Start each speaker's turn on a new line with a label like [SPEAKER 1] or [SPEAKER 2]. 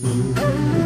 [SPEAKER 1] Mm-hmm.